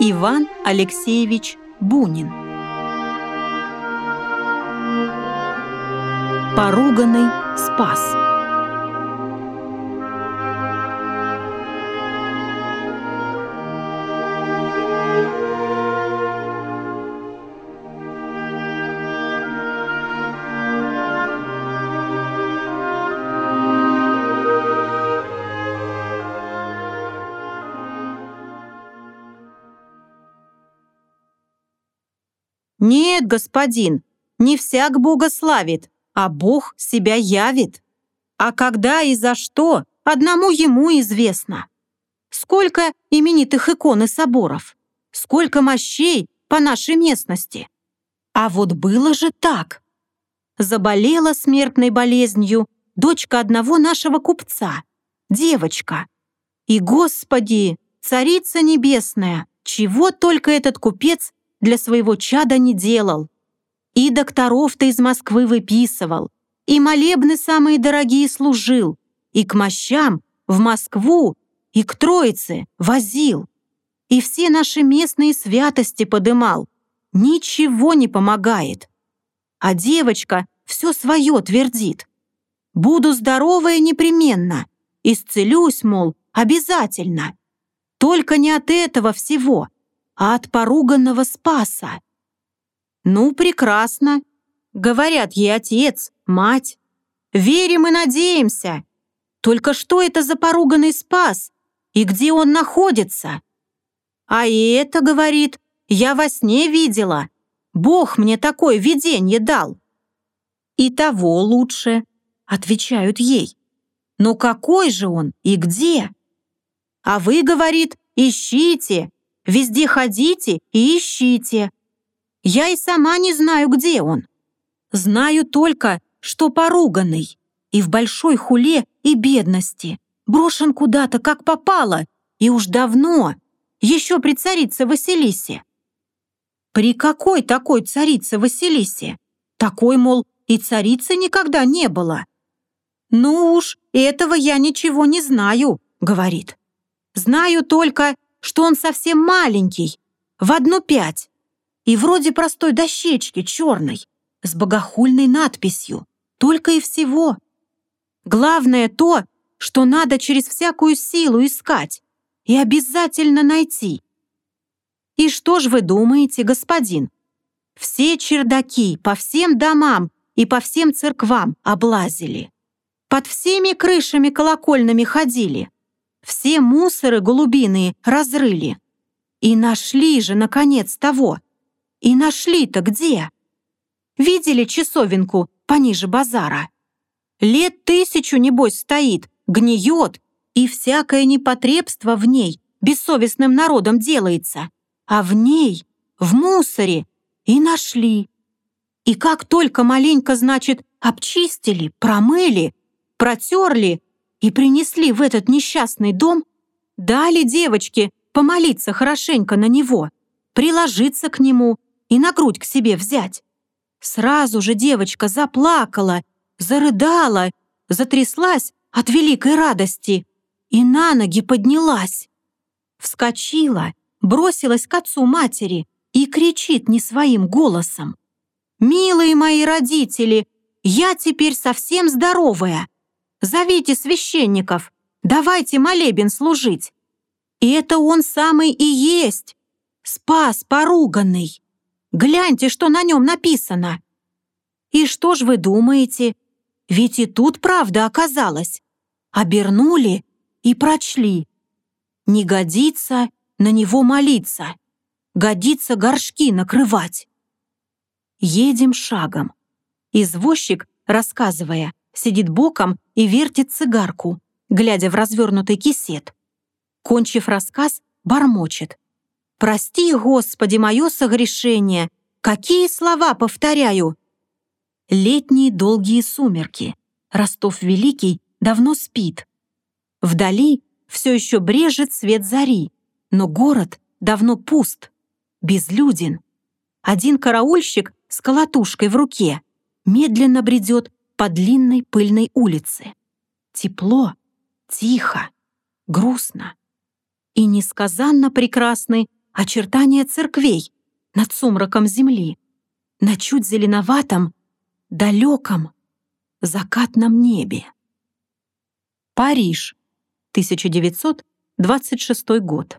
Иван Алексеевич Бунин. Поруганный спас «Нет, господин, не всяк Бога славит, а Бог себя явит. А когда и за что, одному ему известно. Сколько именитых икон и соборов, сколько мощей по нашей местности. А вот было же так. Заболела смертной болезнью дочка одного нашего купца, девочка. И, Господи, Царица Небесная, чего только этот купец для своего чада не делал. И докторов-то из Москвы выписывал, и молебны самые дорогие служил, и к мощам в Москву, и к Троице возил, и все наши местные святости подымал. Ничего не помогает. А девочка все свое твердит. Буду здоровая непременно, исцелюсь, мол, обязательно. Только не от этого всего, а от поруганного Спаса. Ну, прекрасно. Говорят ей отец, мать. Верим и надеемся. Только что это за поруганный Спас? И где он находится? А и это, говорит, я во сне видела. Бог мне такое видение дал. И того лучше, отвечают ей. Но какой же он и где? А вы, говорит, ищите, Везде ходите и ищите. Я и сама не знаю, где он. Знаю только, что поруганный и в большой хуле и бедности. Брошен куда-то, как попало, и уж давно, еще при царице Василисе. При какой такой царице Василисе? Такой, мол, и царицы никогда не было. «Ну уж, этого я ничего не знаю», — говорит. «Знаю только, что он совсем маленький, в одну пять, и вроде простой дощечки черной, с богохульной надписью, только и всего. Главное то, что надо через всякую силу искать и обязательно найти. И что ж вы думаете, господин? Все чердаки по всем домам и по всем церквам облазили. Под всеми крышами колокольными ходили. Все мусоры голубиные разрыли. И нашли же, наконец, того. И нашли-то где? Видели часовенку пониже базара? Лет тысячу, небось, стоит, гниет, и всякое непотребство в ней бессовестным народом делается. А в ней, в мусоре, и нашли. И как только маленько, значит, обчистили, промыли, протерли, и принесли в этот несчастный дом, дали девочке помолиться хорошенько на него, приложиться к нему и на грудь к себе взять. Сразу же девочка заплакала, зарыдала, затряслась от великой радости и на ноги поднялась. Вскочила, бросилась к отцу матери и кричит не своим голосом. «Милые мои родители, я теперь совсем здоровая!» Зовите священников, давайте молебен служить. И это он самый и есть. Спас поруганный. Гляньте, что на нем написано. И что ж вы думаете? Ведь и тут правда оказалась. Обернули и прочли. Не годится на него молиться. Годится горшки накрывать. Едем шагом. Извозчик, рассказывая, сидит боком и вертит цигарку, глядя в развернутый кисет. Кончив рассказ, бормочет. «Прости, Господи, мое согрешение! Какие слова повторяю!» Летние долгие сумерки. Ростов Великий давно спит. Вдали все еще брежет свет зари, но город давно пуст, безлюден. Один караульщик с колотушкой в руке медленно бредет по длинной пыльной улице. Тепло, тихо, грустно. И несказанно прекрасны очертания церквей над сумраком земли, на чуть зеленоватом, далеком, закатном небе. Париж, 1926 год.